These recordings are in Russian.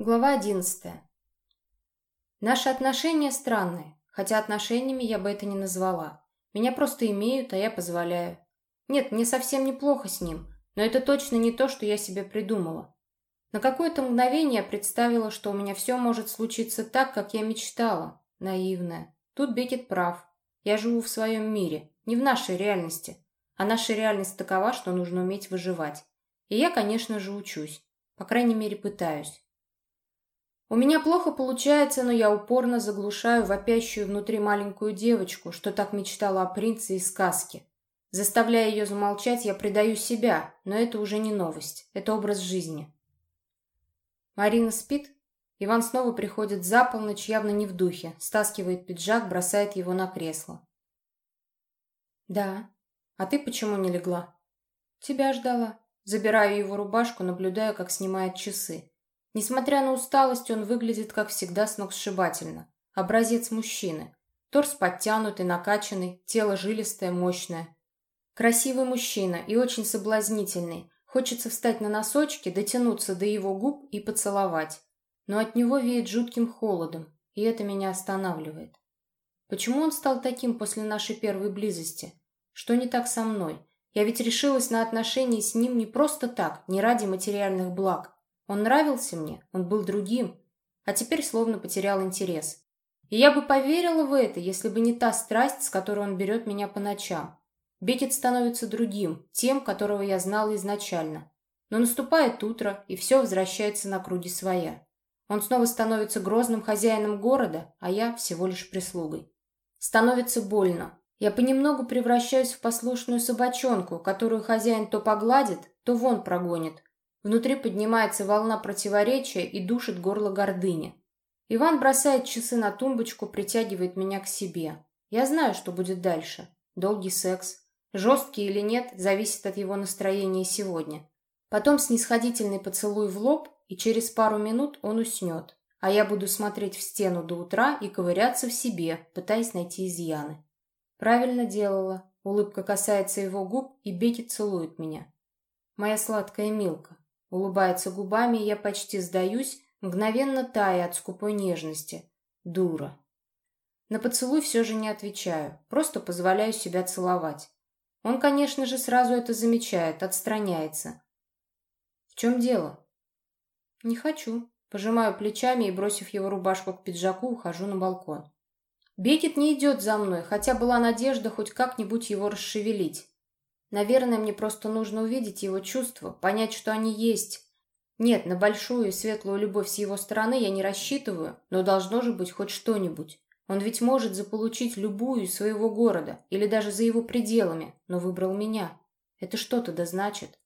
Глава одиннадцатая. Наши отношения странные, хотя отношениями я бы это не назвала. Меня просто имеют, а я позволяю. Нет, мне совсем неплохо с ним, но это точно не то, что я себе придумала. На какое-то мгновение я представила, что у меня все может случиться так, как я мечтала. Наивная. Тут Бекет прав. Я живу в своем мире, не в нашей реальности. А наша реальность такова, что нужно уметь выживать. И я, конечно же, учусь. По крайней мере, пытаюсь. У меня плохо получается, но я упорно заглушаю вопящую внутри маленькую девочку, что так мечтала о принце из сказки. Заставляя ее замолчать, я предаю себя, но это уже не новость, это образ жизни. Марина спит. Иван снова приходит за полночь, явно не в духе, стаскивает пиджак, бросает его на кресло. «Да. А ты почему не легла?» «Тебя ждала». Забираю его рубашку, наблюдая, как снимает часы. Несмотря на усталость, он выглядит, как всегда, сногсшибательно. Образец мужчины. Торс подтянутый, накачанный, тело жилистое, мощное. Красивый мужчина и очень соблазнительный. Хочется встать на носочки, дотянуться до его губ и поцеловать. Но от него веет жутким холодом, и это меня останавливает. Почему он стал таким после нашей первой близости? Что не так со мной? Я ведь решилась на отношения с ним не просто так, не ради материальных благ. Он нравился мне, он был другим, а теперь словно потерял интерес. И я бы поверила в это, если бы не та страсть, с которой он берет меня по ночам. Бекет становится другим, тем, которого я знала изначально. Но наступает утро, и все возвращается на круги своя. Он снова становится грозным хозяином города, а я всего лишь прислугой. Становится больно. Я понемногу превращаюсь в послушную собачонку, которую хозяин то погладит, то вон прогонит, Внутри поднимается волна противоречия и душит горло гордыни. Иван бросает часы на тумбочку, притягивает меня к себе. Я знаю, что будет дальше. Долгий секс. Жесткий или нет, зависит от его настроения сегодня. Потом снисходительный поцелуй в лоб, и через пару минут он уснет. А я буду смотреть в стену до утра и ковыряться в себе, пытаясь найти изъяны. Правильно делала. Улыбка касается его губ, и Бекет целует меня. Моя сладкая Милка. Улыбается губами, я почти сдаюсь, мгновенно тая от скупой нежности. Дура. На поцелуй все же не отвечаю, просто позволяю себя целовать. Он, конечно же, сразу это замечает, отстраняется. В чем дело? Не хочу. Пожимаю плечами и, бросив его рубашку к пиджаку, ухожу на балкон. Бекет не идет за мной, хотя была надежда хоть как-нибудь его расшевелить. Наверное, мне просто нужно увидеть его чувства, понять, что они есть. Нет, на большую и светлую любовь с его стороны я не рассчитываю, но должно же быть хоть что-нибудь. Он ведь может заполучить любую из своего города или даже за его пределами, но выбрал меня. Это что-то да значит.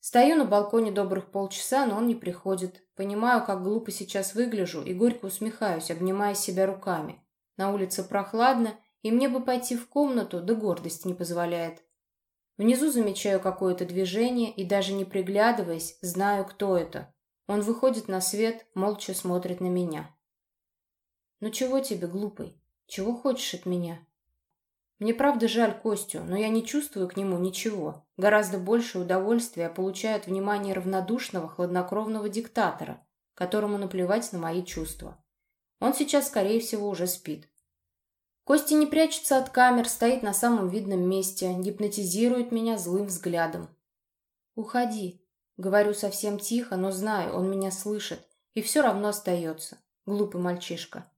Стою на балконе добрых полчаса, но он не приходит. Понимаю, как глупо сейчас выгляжу, и горько усмехаюсь, обнимая себя руками. На улице прохладно, и мне бы пойти в комнату, да гордость не позволяет. Внизу замечаю какое-то движение и даже не приглядываясь, знаю, кто это. Он выходит на свет, молча смотрит на меня. «Ну чего тебе, глупый? Чего хочешь от меня?» Мне правда жаль Костю, но я не чувствую к нему ничего. Гораздо больше удовольствия получаю от внимания равнодушного, хладнокровного диктатора, которому наплевать на мои чувства. Он сейчас, скорее всего, уже спит. Костя не прячется от камер, стоит на самом видном месте, гипнотизирует меня злым взглядом. «Уходи», — говорю совсем тихо, но знаю, он меня слышит, и все равно остается. Глупый мальчишка.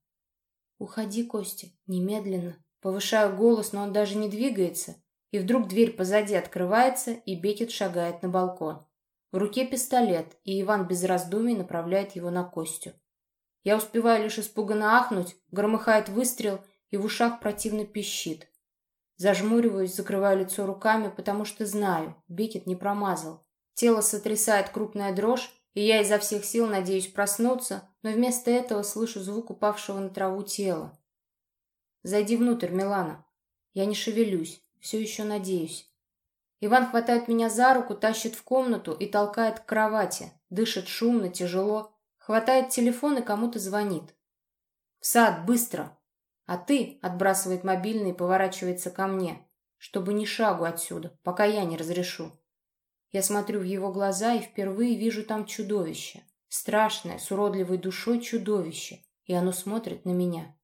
«Уходи, Костя, немедленно». Повышаю голос, но он даже не двигается, и вдруг дверь позади открывается, и Бекет шагает на балкон. В руке пистолет, и Иван без раздумий направляет его на Костю. Я успеваю лишь испуганно ахнуть, громыхает выстрел — и в ушах противно пищит. Зажмуриваюсь, закрываю лицо руками, потому что знаю, Бекет не промазал. Тело сотрясает крупная дрожь, и я изо всех сил надеюсь проснуться, но вместо этого слышу звук упавшего на траву тела. «Зайди внутрь, Милана». Я не шевелюсь, все еще надеюсь. Иван хватает меня за руку, тащит в комнату и толкает к кровати. Дышит шумно, тяжело. Хватает телефон и кому-то звонит. «В сад, быстро!» А ты, отбрасывает мобильный и поворачивается ко мне, чтобы ни шагу отсюда, пока я не разрешу. Я смотрю в его глаза и впервые вижу там чудовище. Страшное, с уродливой душой чудовище. И оно смотрит на меня.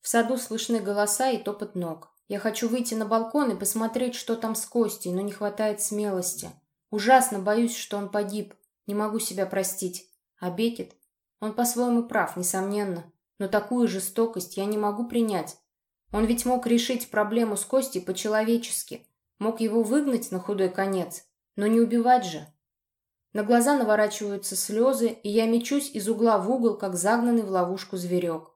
В саду слышны голоса и топот ног. Я хочу выйти на балкон и посмотреть, что там с Костей, но не хватает смелости. Ужасно боюсь, что он погиб. Не могу себя простить. А Бекет? Он по-своему прав, несомненно. Но такую жестокость я не могу принять. Он ведь мог решить проблему с Костей по-человечески. Мог его выгнать на худой конец. Но не убивать же. На глаза наворачиваются слезы, и я мечусь из угла в угол, как загнанный в ловушку зверек.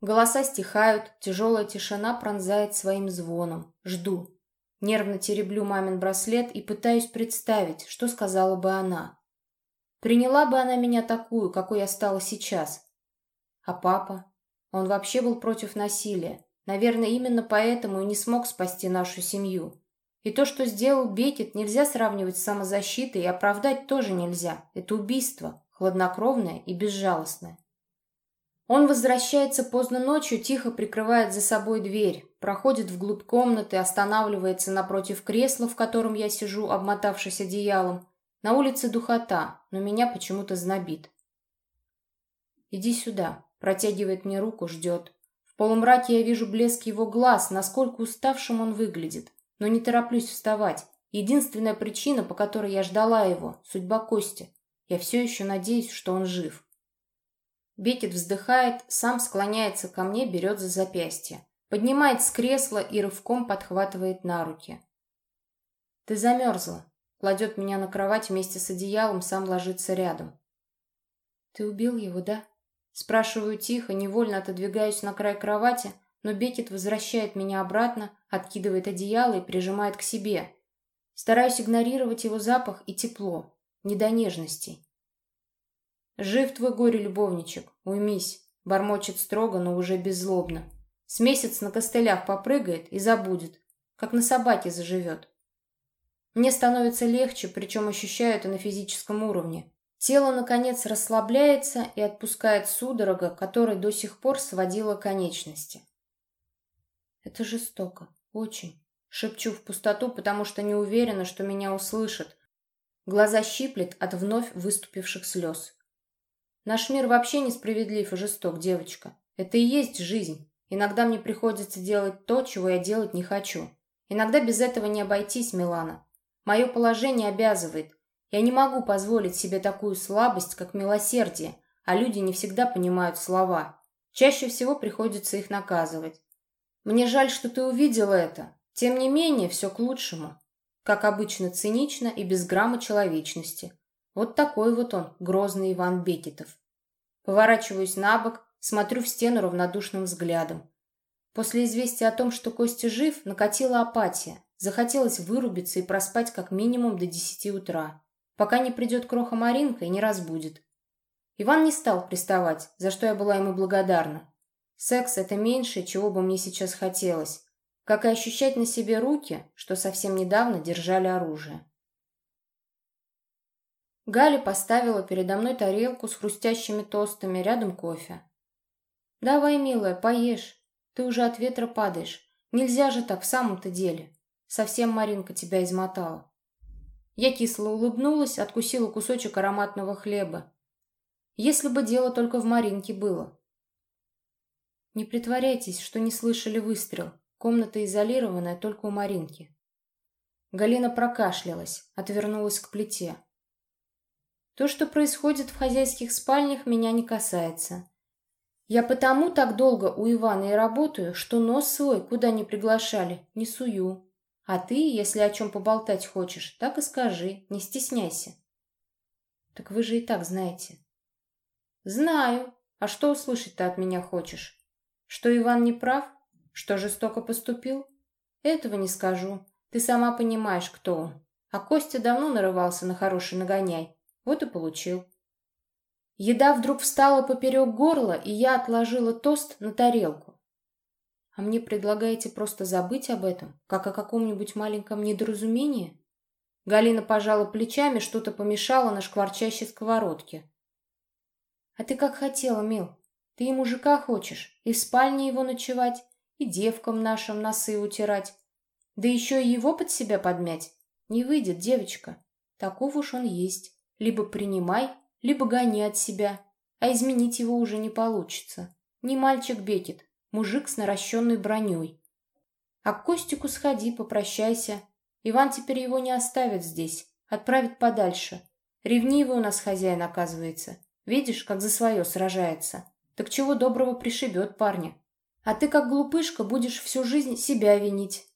Голоса стихают, тяжелая тишина пронзает своим звоном. Жду. Нервно тереблю мамин браслет и пытаюсь представить, что сказала бы она. Приняла бы она меня такую, какой я стала сейчас. А папа? Он вообще был против насилия. Наверное, именно поэтому и не смог спасти нашу семью. И то, что сделал Бекет, нельзя сравнивать с самозащитой и оправдать тоже нельзя. Это убийство, хладнокровное и безжалостное. Он возвращается поздно ночью, тихо прикрывает за собой дверь, проходит вглубь комнаты, останавливается напротив кресла, в котором я сижу, обмотавшись одеялом. На улице духота, но меня почему-то знобит. «Иди сюда», — протягивает мне руку, ждет. В полумраке я вижу блеск его глаз, насколько уставшим он выглядит, но не тороплюсь вставать. Единственная причина, по которой я ждала его — судьба Кости. Я все еще надеюсь, что он жив. Бекет вздыхает, сам склоняется ко мне, берет за запястье. Поднимает с кресла и рывком подхватывает на руки. «Ты замерзла», кладет меня на кровать вместе с одеялом, сам ложится рядом. «Ты убил его, да?» Спрашиваю тихо, невольно отодвигаюсь на край кровати, но Бекет возвращает меня обратно, откидывает одеяло и прижимает к себе. Стараюсь игнорировать его запах и тепло, не до нежностей. «Жив твой горе-любовничек, уймись», — бормочет строго, но уже беззлобно. С месяц на костылях попрыгает и забудет, как на собаке заживет. Мне становится легче, причем ощущаю это на физическом уровне. Тело, наконец, расслабляется и отпускает судорога, которая до сих пор сводила конечности. Это жестоко, очень. Шепчу в пустоту, потому что не уверена, что меня услышат. Глаза щиплет от вновь выступивших слез. Наш мир вообще несправедлив и жесток, девочка. Это и есть жизнь. Иногда мне приходится делать то, чего я делать не хочу. Иногда без этого не обойтись, Милана. Мое положение обязывает. Я не могу позволить себе такую слабость, как милосердие, а люди не всегда понимают слова. Чаще всего приходится их наказывать. Мне жаль, что ты увидела это. Тем не менее, все к лучшему. Как обычно, цинично и без грамма человечности. Вот такой вот он, грозный Иван Бекетов. Поворачиваюсь на бок, смотрю в стену равнодушным взглядом. После известия о том, что Костя жив, накатила апатия. Захотелось вырубиться и проспать как минимум до десяти утра, пока не придет кроха Маринка и не разбудит. Иван не стал приставать, за что я была ему благодарна. Секс — это меньшее, чего бы мне сейчас хотелось, как и ощущать на себе руки, что совсем недавно держали оружие. Галя поставила передо мной тарелку с хрустящими тостами, рядом кофе. «Давай, милая, поешь. Ты уже от ветра падаешь. Нельзя же так в самом-то деле. Совсем Маринка тебя измотала». Я кисло улыбнулась, откусила кусочек ароматного хлеба. Если бы дело только в Маринке было. Не притворяйтесь, что не слышали выстрел. Комната изолированная только у Маринки. Галина прокашлялась, отвернулась к плите. То, что происходит в хозяйских спальнях, меня не касается. Я потому так долго у Ивана и работаю, что нос свой, куда не приглашали, не сую. А ты, если о чем поболтать хочешь, так и скажи, не стесняйся. Так вы же и так знаете. Знаю. А что услышать ты от меня хочешь? Что Иван не прав? Что жестоко поступил? Этого не скажу. Ты сама понимаешь, кто он. А Костя давно нарывался на хороший нагоняй. Вот и получил. Еда вдруг встала поперек горла, и я отложила тост на тарелку. А мне предлагаете просто забыть об этом, как о каком-нибудь маленьком недоразумении? Галина пожала плечами, что-то помешала на шкварчащей сковородке. А ты как хотела, мил. Ты и мужика хочешь, и в спальне его ночевать, и девкам нашим носы утирать. Да еще и его под себя подмять. Не выйдет, девочка. Таков уж он есть. Либо принимай, либо гони от себя, а изменить его уже не получится. Не мальчик Бекет, мужик с наращенной броней. А к Костику сходи, попрощайся. Иван теперь его не оставит здесь, отправит подальше. Ревнивый у нас хозяин оказывается. Видишь, как за свое сражается. Так чего доброго пришибет парня. А ты, как глупышка, будешь всю жизнь себя винить.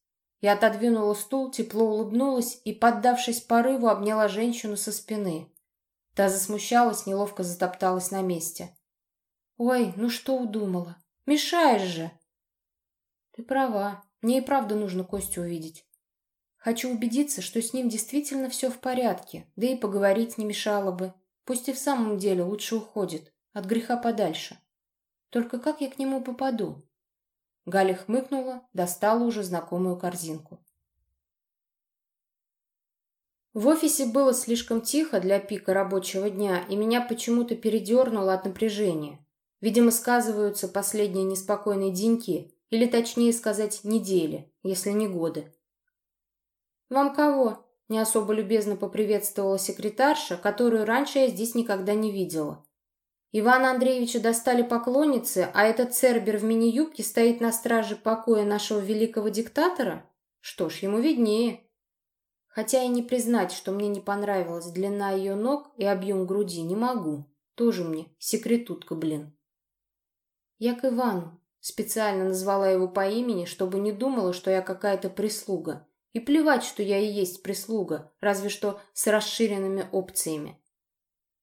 Я отодвинула стул, тепло улыбнулась и, поддавшись порыву, обняла женщину со спины. Та засмущалась, неловко затопталась на месте. «Ой, ну что удумала? Мешаешь же!» «Ты права. Мне и правда нужно Костю увидеть. Хочу убедиться, что с ним действительно все в порядке, да и поговорить не мешало бы. Пусть и в самом деле лучше уходит, от греха подальше. Только как я к нему попаду?» Галя хмыкнула, достала уже знакомую корзинку. В офисе было слишком тихо для пика рабочего дня, и меня почему-то передернуло от напряжения. Видимо, сказываются последние неспокойные деньки, или точнее сказать, недели, если не годы. «Вам кого?» – не особо любезно поприветствовала секретарша, которую раньше я здесь никогда не видела. Ивана Андреевича достали поклонницы, а этот цербер в мини-юбке стоит на страже покоя нашего великого диктатора? Что ж, ему виднее. Хотя и не признать, что мне не понравилась длина ее ног и объем груди, не могу. Тоже мне секретутка, блин. Я к Ивану. Специально назвала его по имени, чтобы не думала, что я какая-то прислуга. И плевать, что я и есть прислуга, разве что с расширенными опциями.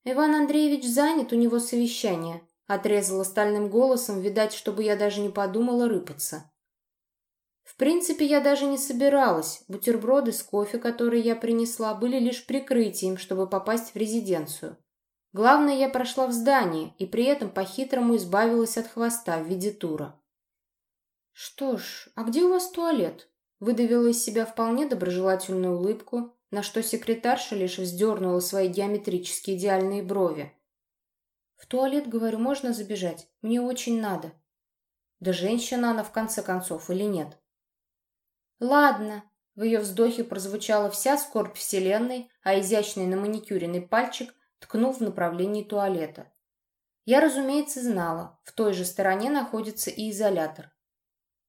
«Иван Андреевич занят, у него совещание», — отрезала стальным голосом, видать, чтобы я даже не подумала рыпаться. В принципе, я даже не собиралась. Бутерброды с кофе, которые я принесла, были лишь прикрытием, чтобы попасть в резиденцию. Главное, я прошла в здание и при этом по-хитрому избавилась от хвоста в виде тура. «Что ж, а где у вас туалет?» Выдавила из себя вполне доброжелательную улыбку, на что секретарша лишь вздернула свои геометрически идеальные брови. «В туалет, говорю, можно забежать? Мне очень надо». «Да женщина она, в конце концов, или нет?» «Ладно», — в ее вздохе прозвучала вся скорбь вселенной, а изящный на маникюренный пальчик ткнул в направлении туалета. Я, разумеется, знала, в той же стороне находится и изолятор.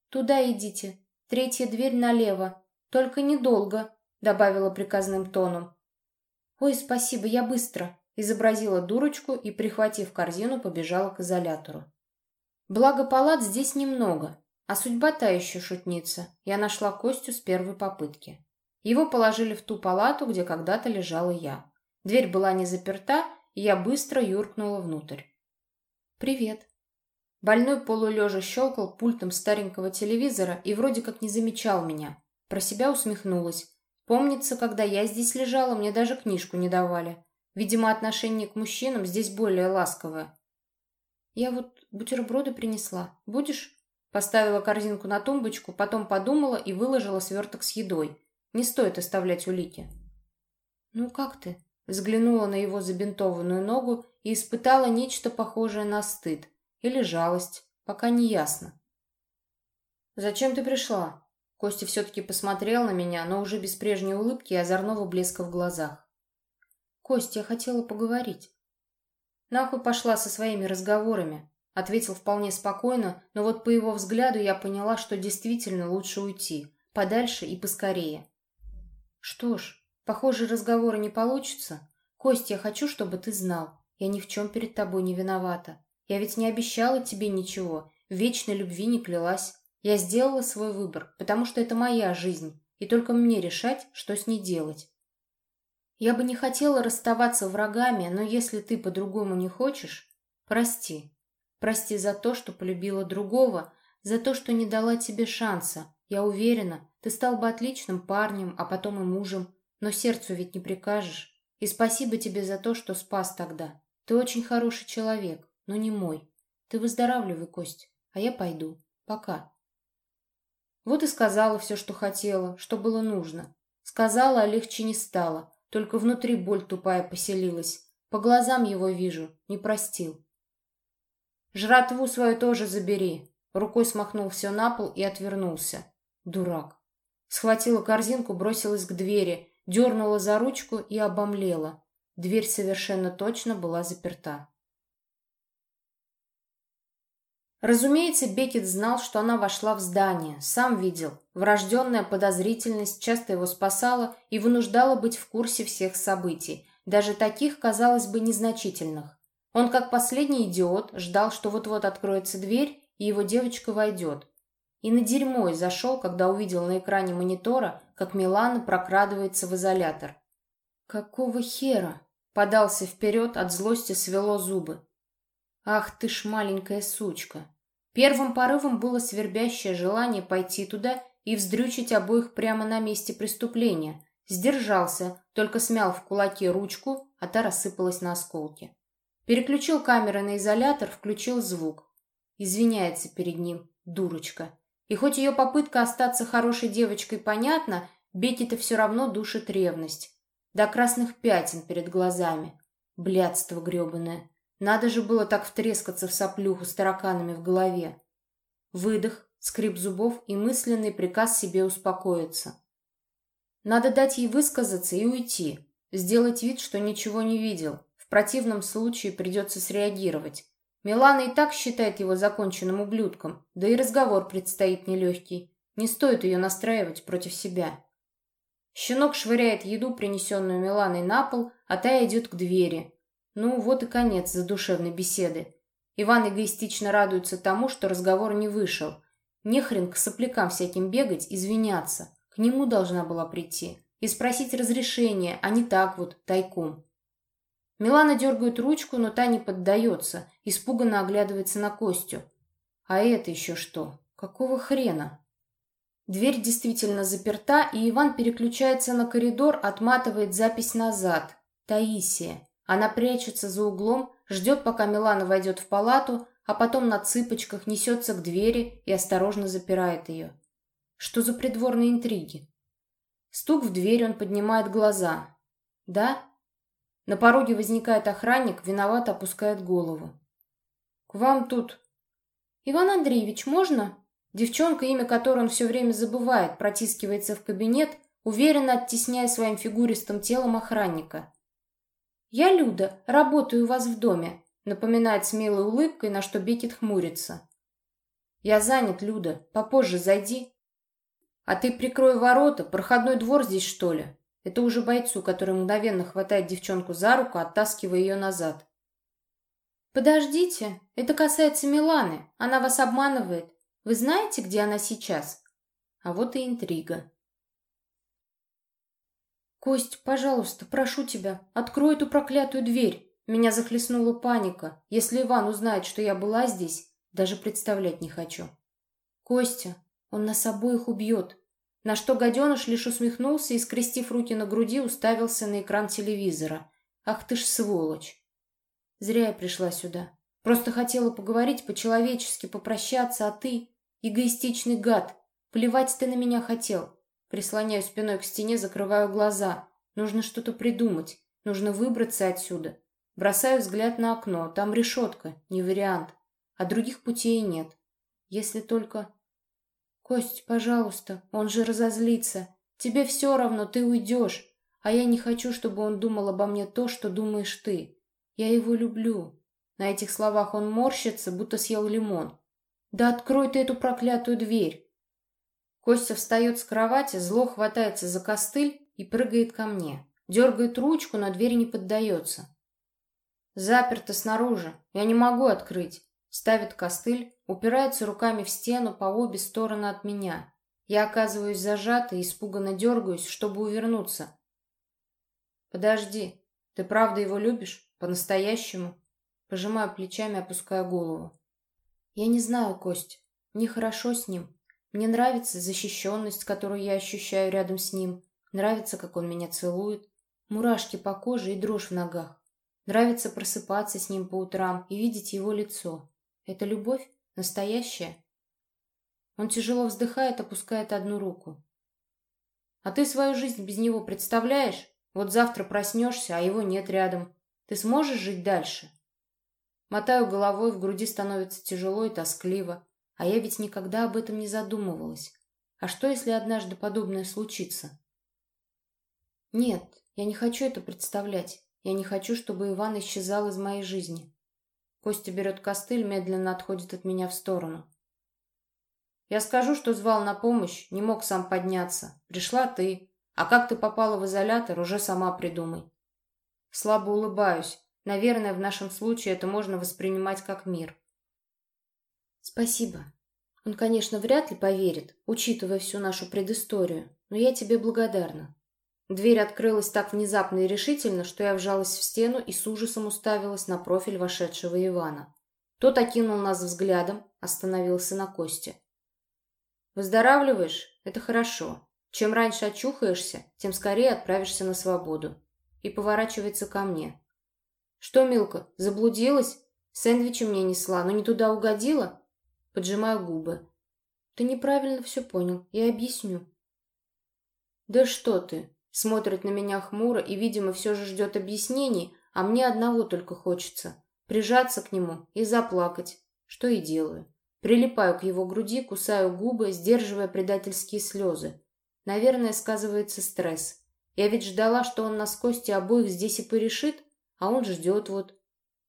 «Туда идите, третья дверь налево, только недолго», добавила приказным тоном. «Ой, спасибо, я быстро», изобразила дурочку и, прихватив корзину, побежала к изолятору. Благо палат здесь немного, а судьба та еще шутница. Я нашла Костю с первой попытки. Его положили в ту палату, где когда-то лежала я. Дверь была не заперта, и я быстро юркнула внутрь. «Привет». Больной полулежа щелкал пультом старенького телевизора и вроде как не замечал меня. Про себя усмехнулась. Помнится, когда я здесь лежала, мне даже книжку не давали. Видимо, отношение к мужчинам здесь более ласковое. Я вот бутерброды принесла. Будешь? Поставила корзинку на тумбочку, потом подумала и выложила сверток с едой. Не стоит оставлять улики. «Ну как ты?» Взглянула на его забинтованную ногу и испытала нечто похожее на стыд или жалость, пока не ясно. «Зачем ты пришла?» Костя все-таки посмотрел на меня, но уже без прежней улыбки и озорного блеска в глазах. «Костя, я хотела поговорить». «Нахуй пошла со своими разговорами», — ответил вполне спокойно, но вот по его взгляду я поняла, что действительно лучше уйти, подальше и поскорее. «Что ж, похоже, разговора не получится. Костя, я хочу, чтобы ты знал, я ни в чем перед тобой не виновата. Я ведь не обещала тебе ничего, вечной любви не клялась. Я сделала свой выбор, потому что это моя жизнь, и только мне решать, что с ней делать. Я бы не хотела расставаться врагами, но если ты по-другому не хочешь, прости. Прости за то, что полюбила другого, за то, что не дала тебе шанса. Я уверена, ты стал бы отличным парнем, а потом и мужем, но сердцу ведь не прикажешь. И спасибо тебе за то, что спас тогда. Ты очень хороший человек, но не мой. Ты выздоравливай, Кость, а я пойду. Пока. Вот и сказала все, что хотела, что было нужно. Сказала, а легче не стало. Только внутри боль тупая поселилась. По глазам его вижу, не простил. «Жратву свою тоже забери!» Рукой смахнул все на пол и отвернулся. Дурак. Схватила корзинку, бросилась к двери, дернула за ручку и обомлела. Дверь совершенно точно была заперта. Разумеется, Бекет знал, что она вошла в здание, сам видел. Врожденная подозрительность часто его спасала и вынуждала быть в курсе всех событий, даже таких, казалось бы, незначительных. Он, как последний идиот, ждал, что вот-вот откроется дверь, и его девочка войдет. И на дерьмо и зашел, когда увидел на экране монитора, как Милана прокрадывается в изолятор. «Какого хера?» Подался вперед, от злости свело зубы. «Ах ты ж маленькая сучка!» Первым порывом было свербящее желание пойти туда и вздрючить обоих прямо на месте преступления. Сдержался, только смял в кулаке ручку, а та рассыпалась на осколки. Переключил камеры на изолятор, включил звук. Извиняется перед ним, дурочка. И хоть ее попытка остаться хорошей девочкой понятна, Бекки-то все равно душит ревность. До красных пятен перед глазами. Блядство гребаное. Надо же было так втрескаться в соплюху с тараканами в голове. Выдох, скрип зубов и мысленный приказ себе успокоиться. Надо дать ей высказаться и уйти. Сделать вид, что ничего не видел. В противном случае придется среагировать. Милана и так считает его законченным ублюдком, да и разговор предстоит нелегкий. Не стоит ее настраивать против себя. Щенок швыряет еду, принесенную Миланой, на пол, а та идет к двери. Ну, вот и конец задушевной беседы. Иван эгоистично радуется тому, что разговор не вышел. Нехрен к соплякам всяким бегать, извиняться. К нему должна была прийти. И спросить разрешения, а не так вот, тайком. Милана дергает ручку, но та не поддается, испуганно оглядывается на Костю. А это еще что? Какого хрена? Дверь действительно заперта, и Иван переключается на коридор, отматывает запись назад. Таисия. Она прячется за углом, ждет, пока Милана войдет в палату, а потом на цыпочках несется к двери и осторожно запирает ее. Что за придворные интриги? Стук в дверь, он поднимает глаза. «Да?» На пороге возникает охранник, виновато опускает голову. «К вам тут...» «Иван Андреевич, можно?» Девчонка, имя которой он все время забывает, протискивается в кабинет, уверенно оттесняя своим фигуристым телом охранника. «Я Люда, работаю у вас в доме», — напоминает с милой улыбкой, на что Бекет хмурится. «Я занят, Люда. Попозже зайди». «А ты прикрой ворота. Проходной двор здесь, что ли?» Это уже бойцу, который мгновенно хватает девчонку за руку, оттаскивая ее назад. «Подождите. Это касается Миланы. Она вас обманывает. Вы знаете, где она сейчас?» А вот и интрига. «Кость, пожалуйста, прошу тебя, открой эту проклятую дверь!» Меня захлестнула паника. Если Иван узнает, что я была здесь, даже представлять не хочу. «Костя, он нас обоих убьет!» На что гаденыш лишь усмехнулся и, скрестив руки на груди, уставился на экран телевизора. «Ах ты ж сволочь!» Зря я пришла сюда. Просто хотела поговорить по-человечески, попрощаться, а ты... Эгоистичный гад! Плевать ты на меня хотел. Прислоняю спиной к стене, закрываю глаза. Нужно что-то придумать. Нужно выбраться отсюда. Бросаю взгляд на окно. Там решетка. Не вариант. А других путей нет. Если только... Кость, пожалуйста, он же разозлится. Тебе все равно, ты уйдешь. А я не хочу, чтобы он думал обо мне то, что думаешь ты. Я его люблю. На этих словах он морщится, будто съел лимон. Да открой ты эту проклятую дверь. Костя встает с кровати, зло хватается за костыль и прыгает ко мне. Дергает ручку, но дверь не поддается. Заперто снаружи. Я не могу открыть. Ставит костыль, упирается руками в стену по обе стороны от меня. Я оказываюсь зажатой, испуганно дергаюсь, чтобы увернуться. Подожди, ты правда его любишь? По-настоящему? Пожимаю плечами, опуская голову. Я не знаю, Кость. Нехорошо с ним. Мне нравится защищенность, которую я ощущаю рядом с ним. Нравится, как он меня целует. Мурашки по коже и дрожь в ногах. Нравится просыпаться с ним по утрам и видеть его лицо. Это любовь? Настоящая? Он тяжело вздыхает, опускает одну руку. А ты свою жизнь без него представляешь? Вот завтра проснешься, а его нет рядом. Ты сможешь жить дальше? Мотаю головой, в груди становится тяжело и тоскливо. А я ведь никогда об этом не задумывалась. А что, если однажды подобное случится? Нет, я не хочу это представлять. Я не хочу, чтобы Иван исчезал из моей жизни. Костя берет костыль, медленно отходит от меня в сторону. Я скажу, что звал на помощь, не мог сам подняться. Пришла ты. А как ты попала в изолятор, уже сама придумай. Слабо улыбаюсь. Наверное, в нашем случае это можно воспринимать как мир. Спасибо. Он, конечно, вряд ли поверит, учитывая всю нашу предысторию, но я тебе благодарна. Дверь открылась так внезапно и решительно, что я вжалась в стену и с ужасом уставилась на профиль вошедшего Ивана. Тот окинул нас взглядом, остановился на Косте. «Выздоравливаешь? Это хорошо. Чем раньше очухаешься, тем скорее отправишься на свободу». И поворачивается ко мне. «Что, Милка, заблудилась? Сэндвичи мне несла, но не туда угодила?» Поджимаю губы. «Ты неправильно все понял. Я объясню». «Да что ты!» Смотрит на меня хмуро и, видимо, все же ждет объяснений, а мне одного только хочется — прижаться к нему и заплакать, что и делаю. Прилипаю к его груди, кусаю губы, сдерживая предательские слезы. Наверное, сказывается стресс. Я ведь ждала, что он нас кости обоих здесь и порешит, а он ждет вот.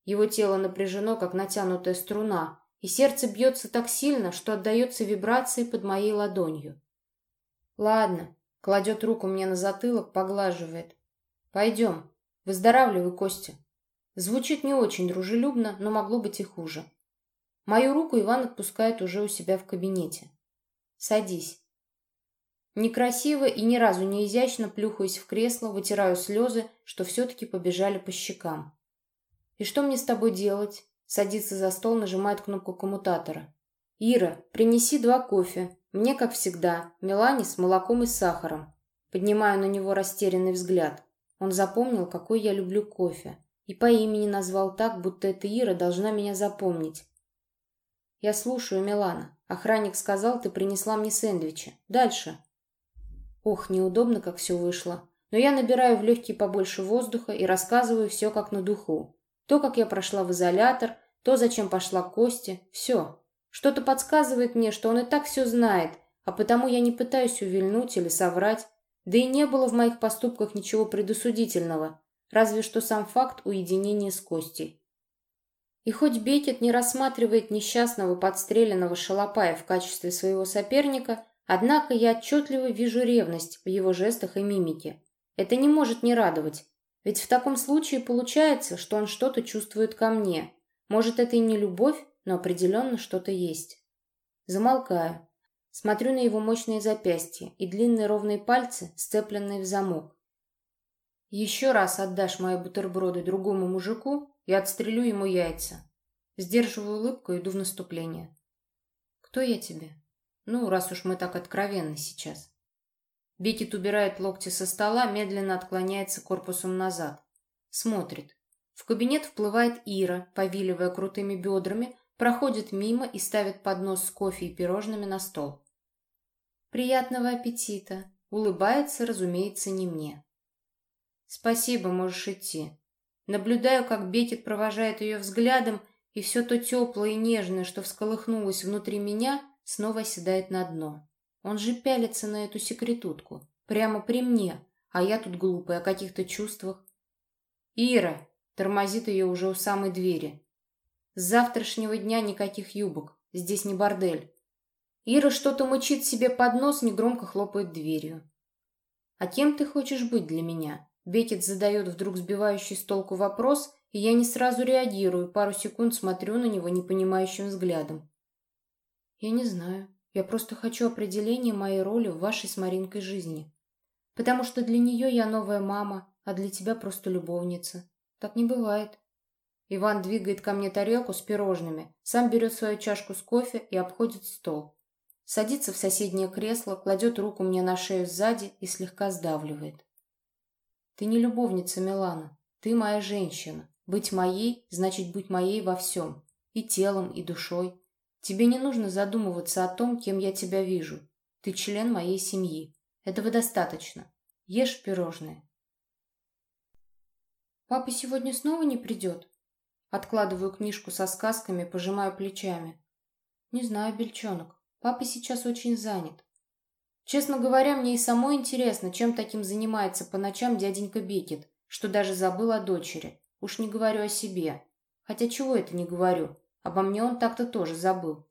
Его тело напряжено, как натянутая струна, и сердце бьется так сильно, что отдается вибрации под моей ладонью. Ладно, Кладет руку мне на затылок, поглаживает. «Пойдем. Выздоравливай, Костя». Звучит не очень дружелюбно, но могло быть и хуже. Мою руку Иван отпускает уже у себя в кабинете. «Садись». Некрасиво и ни разу не изящно плюхаюсь в кресло, вытираю слезы, что все-таки побежали по щекам. «И что мне с тобой делать?» Садится за стол, нажимает кнопку коммутатора. «Ира, принеси два кофе. Мне, как всегда, Мелани с молоком и сахаром. Поднимаю на него растерянный взгляд. Он запомнил, какой я люблю кофе. И по имени назвал так, будто эта Ира должна меня запомнить. Я слушаю, Милана. Охранник сказал, ты принесла мне сэндвичи. Дальше. Ох, неудобно, как все вышло. Но я набираю в легкие побольше воздуха и рассказываю все как на духу. То, как я прошла в изолятор, то, зачем пошла к Косте. Все. Что-то подсказывает мне, что он и так все знает, а потому я не пытаюсь увильнуть или соврать. Да и не было в моих поступках ничего предосудительного, разве что сам факт уединения с Костей. И хоть Бекет не рассматривает несчастного подстреленного Шалопая в качестве своего соперника, однако я отчетливо вижу ревность в его жестах и мимике. Это не может не радовать, ведь в таком случае получается, что он что-то чувствует ко мне. Может, это и не любовь, но определенно что-то есть. Замолкаю. Смотрю на его мощные запястья и длинные ровные пальцы, сцепленные в замок. Еще раз отдашь мои бутерброды другому мужику, я отстрелю ему яйца. Сдерживаю улыбку и иду в наступление. Кто я тебе? Ну, раз уж мы так откровенны сейчас. Бекет убирает локти со стола, медленно отклоняется корпусом назад. Смотрит. В кабинет вплывает Ира, повиливая крутыми бедрами, проходит мимо и ставит поднос с кофе и пирожными на стол. «Приятного аппетита!» Улыбается, разумеется, не мне. «Спасибо, можешь идти». Наблюдаю, как Бекет провожает ее взглядом, и все то теплое и нежное, что всколыхнулось внутри меня, снова оседает на дно. Он же пялится на эту секретутку, прямо при мне, а я тут глупая о каких-то чувствах. «Ира!» — тормозит ее уже у самой двери. С завтрашнего дня никаких юбок. Здесь не бордель. Ира что-то мычит себе под нос, негромко хлопает дверью. «А кем ты хочешь быть для меня?» Бекет задает вдруг сбивающий с толку вопрос, и я не сразу реагирую, пару секунд смотрю на него непонимающим взглядом. «Я не знаю. Я просто хочу определения моей роли в вашей с Маринкой жизни. Потому что для нее я новая мама, а для тебя просто любовница. Так не бывает. Иван двигает ко мне тарелку с пирожными, сам берет свою чашку с кофе и обходит стол. Садится в соседнее кресло, кладет руку мне на шею сзади и слегка сдавливает. «Ты не любовница Милана. Ты моя женщина. Быть моей – значит быть моей во всем. И телом, и душой. Тебе не нужно задумываться о том, кем я тебя вижу. Ты член моей семьи. Этого достаточно. Ешь пирожные». «Папа сегодня снова не придет?» Откладываю книжку со сказками, пожимаю плечами. Не знаю, Бельчонок. Папа сейчас очень занят. Честно говоря, мне и самой интересно, чем таким занимается по ночам дяденька Бекет. что даже забыл о дочери. Уж не говорю о себе. Хотя чего это не говорю? Обо мне он так-то тоже забыл.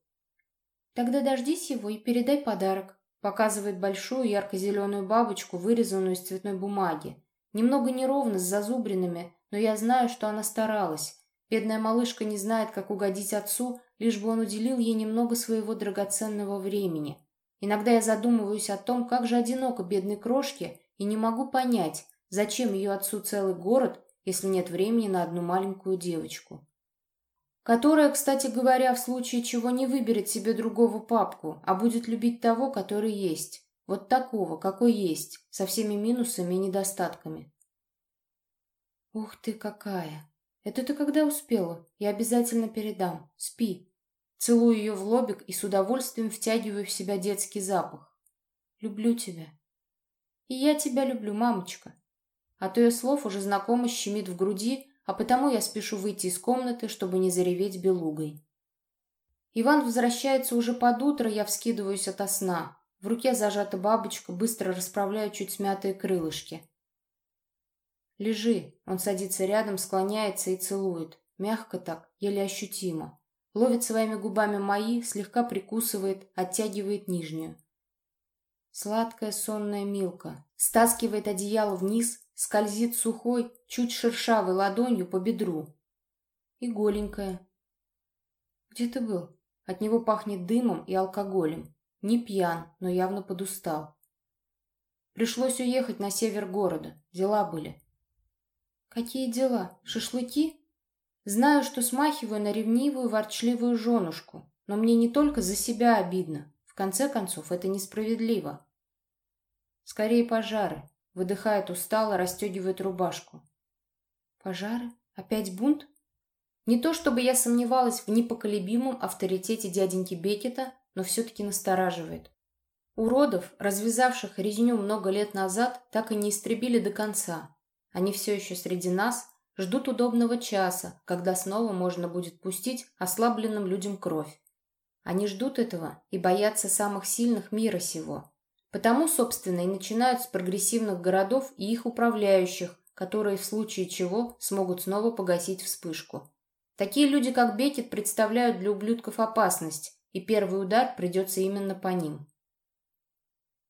Тогда дождись его и передай подарок. Показывает большую ярко-зеленую бабочку, вырезанную из цветной бумаги. Немного неровно, с зазубринами, но я знаю, что она старалась. Бедная малышка не знает, как угодить отцу, лишь бы он уделил ей немного своего драгоценного времени. Иногда я задумываюсь о том, как же одиноко бедной крошке, и не могу понять, зачем ее отцу целый город, если нет времени на одну маленькую девочку. Которая, кстати говоря, в случае чего не выберет себе другого папку, а будет любить того, который есть. Вот такого, какой есть, со всеми минусами и недостатками. Ух ты какая! Это ты когда успела? Я обязательно передам. Спи. Целую ее в лобик и с удовольствием втягиваю в себя детский запах. Люблю тебя. И я тебя люблю, мамочка. То ее слов уже знакомо щемит в груди, а потому я спешу выйти из комнаты, чтобы не зареветь белугой. Иван возвращается уже под утро, я вскидываюсь ото сна. В руке зажата бабочка, быстро расправляю чуть смятые крылышки. «Лежи». Он садится рядом, склоняется и целует. Мягко так, еле ощутимо. Ловит своими губами мои, слегка прикусывает, оттягивает нижнюю. Сладкая сонная Милка. Стаскивает одеяло вниз, скользит сухой, чуть шершавой ладонью по бедру. И голенькая. «Где ты был?» От него пахнет дымом и алкоголем. Не пьян, но явно подустал. Пришлось уехать на север города. Дела были. Какие дела? Шашлыки? Знаю, что смахиваю на ревнивую, ворчливую женушку, но мне не только за себя обидно. В конце концов, это несправедливо. Скорее пожары. Выдыхает устало, расстегивает рубашку. Пожары? Опять бунт? Не то чтобы я сомневалась в непоколебимом авторитете дяденьки Бекета, но все-таки настораживает. Уродов, развязавших резню много лет назад, так и не истребили до конца, они все еще среди нас, ждут удобного часа, когда снова можно будет пустить ослабленным людям кровь. Они ждут этого и боятся самых сильных мира сего. Потому, собственно, и начинают с прогрессивных городов и их управляющих, которые в случае чего смогут снова погасить вспышку. Такие люди, как Бекет, представляют для ублюдков опасность, и первый удар придется именно по ним.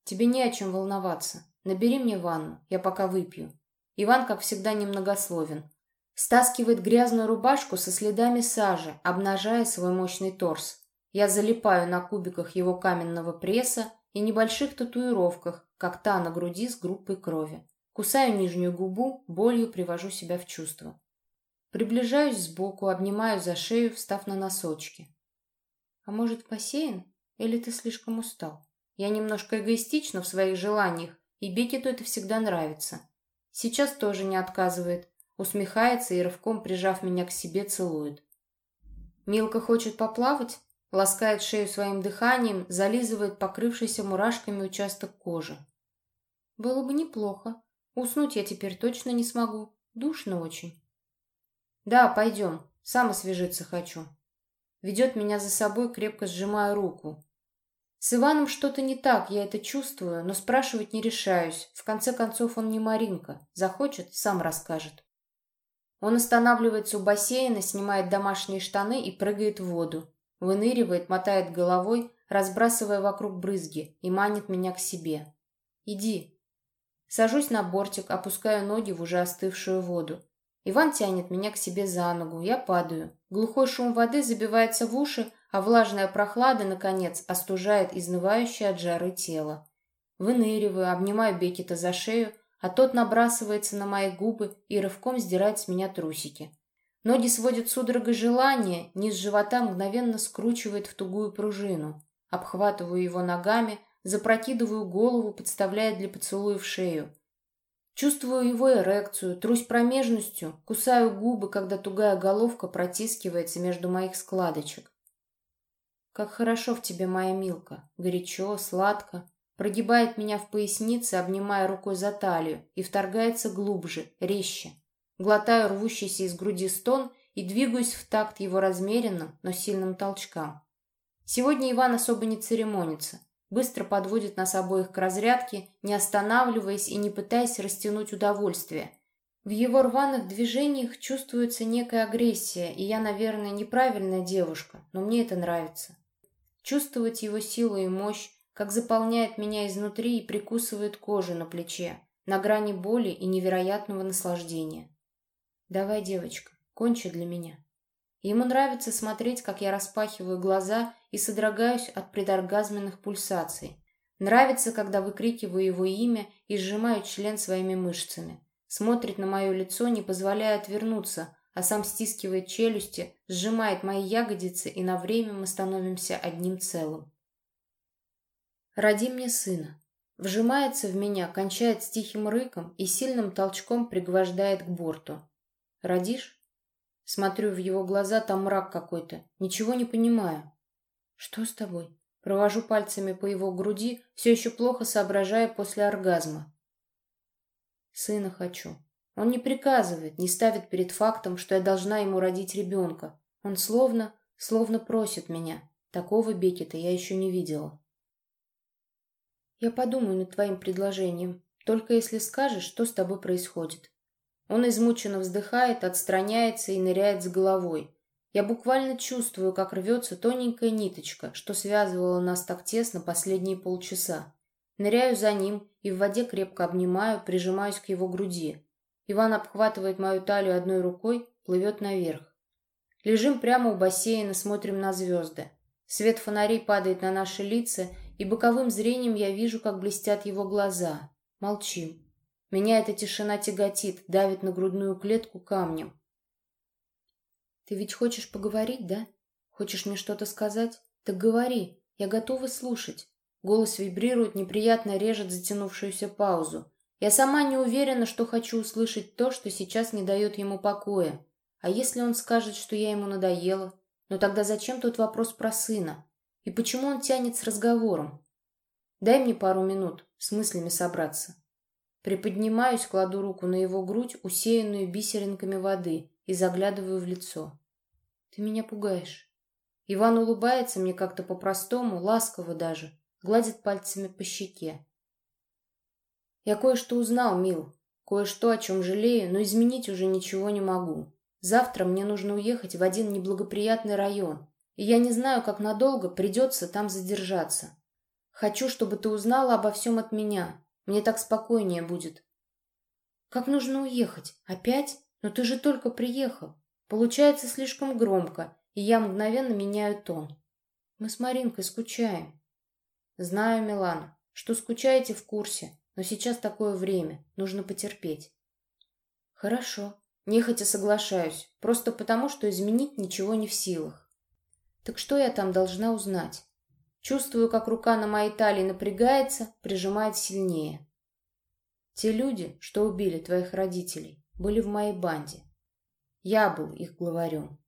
Тебе не о чем волноваться. Набери мне ванну, я пока выпью. Иван, как всегда, немногословен. Стаскивает грязную рубашку со следами сажи, обнажая свой мощный торс. Я залипаю на кубиках его каменного пресса и небольших татуировках, как та на груди с группой крови. Кусаю нижнюю губу, болью привожу себя в чувство. Приближаюсь сбоку, обнимаю за шею, встав на носочки. А может, бассейн? Или ты слишком устал? Я немножко эгоистична в своих желаниях, и Бекету это всегда нравится. Сейчас тоже не отказывает. Усмехается и рывком, прижав меня к себе, целует. Милка хочет поплавать? Ласкает шею своим дыханием, зализывает покрывшийся мурашками участок кожи. Было бы неплохо. Уснуть я теперь точно не смогу. Душно очень. Да, пойдем. Сам освежиться хочу. Ведет меня за собой, крепко сжимая руку. С Иваном что-то не так, я это чувствую, но спрашивать не решаюсь. В конце концов, он не Маринка. Захочет, сам расскажет. Он останавливается у бассейна, снимает домашние штаны и прыгает в воду. Выныривает, мотает головой, разбрасывая вокруг брызги, и манит меня к себе. «Иди». Сажусь на бортик, опускаю ноги в уже остывшую воду. Иван тянет меня к себе за ногу, я падаю. Глухой шум воды забивается в уши, а влажная прохлада, наконец, остужает изнывающее от жары тело. Выныриваю, обнимаю Бекета за шею, а тот набрасывается на мои губы и рывком сдирает с меня трусики. Ноги сводят судорогой желания, низ живота мгновенно скручивает в тугую пружину. Обхватываю его ногами, запрокидываю голову, подставляя для поцелуев шею. Чувствую его эрекцию, трусь промежностью, кусаю губы, когда тугая головка протискивается между моих складочек. Как хорошо в тебе, моя Милка. Горячо, сладко. Прогибает меня в пояснице, обнимая рукой за талию, и вторгается глубже, резче. Глотаю рвущийся из груди стон и двигаюсь в такт его размеренным, но сильным толчкам. Сегодня Иван особо не церемонится. Быстро подводит нас обоих к разрядке, не останавливаясь и не пытаясь растянуть удовольствие. В его рваных движениях чувствуется некая агрессия, и я, наверное, неправильная девушка, но мне это нравится. Чувствовать его силу и мощь, как заполняет меня изнутри и прикусывает кожу на плече, на грани боли и невероятного наслаждения. Давай, девочка, кончи для меня. Ему нравится смотреть, как я распахиваю глаза и содрогаюсь от предоргазменных пульсаций. Нравится, когда выкрикиваю его имя и сжимаю член своими мышцами. Смотрит на мое лицо, не позволяя отвернуться, а сам стискивает челюсти, сжимает мои ягодицы, и на время мы становимся одним целым. «Роди мне сына». Вжимается в меня, кончает с тихим рыком и сильным толчком пригвождает к борту. «Родишь?» Смотрю в его глаза, там мрак какой-то. Ничего не понимаю. «Что с тобой?» Провожу пальцами по его груди, все еще плохо соображая после оргазма. Сына хочу. Он не приказывает, не ставит перед фактом, что я должна ему родить ребенка. Он словно, словно просит меня. Такого Бекета я еще не видела. Я подумаю над твоим предложением, только если скажешь, что с тобой происходит. Он измученно вздыхает, отстраняется и ныряет с головой. Я буквально чувствую, как рвется тоненькая ниточка, что связывала нас так тесно последние полчаса. Ныряю за ним и в воде крепко обнимаю, прижимаюсь к его груди. Иван обхватывает мою талию одной рукой, плывет наверх. Лежим прямо у бассейна, смотрим на звезды. Свет фонарей падает на наши лица, и боковым зрением я вижу, как блестят его глаза. Молчим. Меня эта тишина тяготит, давит на грудную клетку камнем. «Ты ведь хочешь поговорить, да? Хочешь мне что-то сказать? Так говори, я готова слушать. Голос вибрирует, неприятно режет затянувшуюся паузу. Я сама не уверена, что хочу услышать то, что сейчас не дает ему покоя. А если он скажет, что я ему надоела? Но тогда зачем тут вопрос про сына? И почему он тянет с разговором? Дай мне пару минут с мыслями собраться. Приподнимаюсь, кладу руку на его грудь, усеянную бисеринками воды, и заглядываю в лицо. Ты меня пугаешь. Иван улыбается мне как-то по-простому, ласково даже гладит пальцами по щеке. Я кое-что узнал, Мил. Кое-что, о чем жалею, но изменить уже ничего не могу. Завтра мне нужно уехать в один неблагоприятный район, и я не знаю, как надолго придется там задержаться. Хочу, чтобы ты узнала обо всем от меня. Мне так спокойнее будет. Как нужно уехать? Опять? Но ты же только приехал. Получается слишком громко, и я мгновенно меняю тон. Мы с Маринкой скучаем. Знаю, Милана, что скучаете в курсе, но сейчас такое время, нужно потерпеть. Хорошо, нехотя соглашаюсь, просто потому, что изменить ничего не в силах. Так что я там должна узнать? Чувствую, как рука на моей талии напрягается, прижимает сильнее. Те люди, что убили твоих родителей, были в моей банде. Я был их главарем.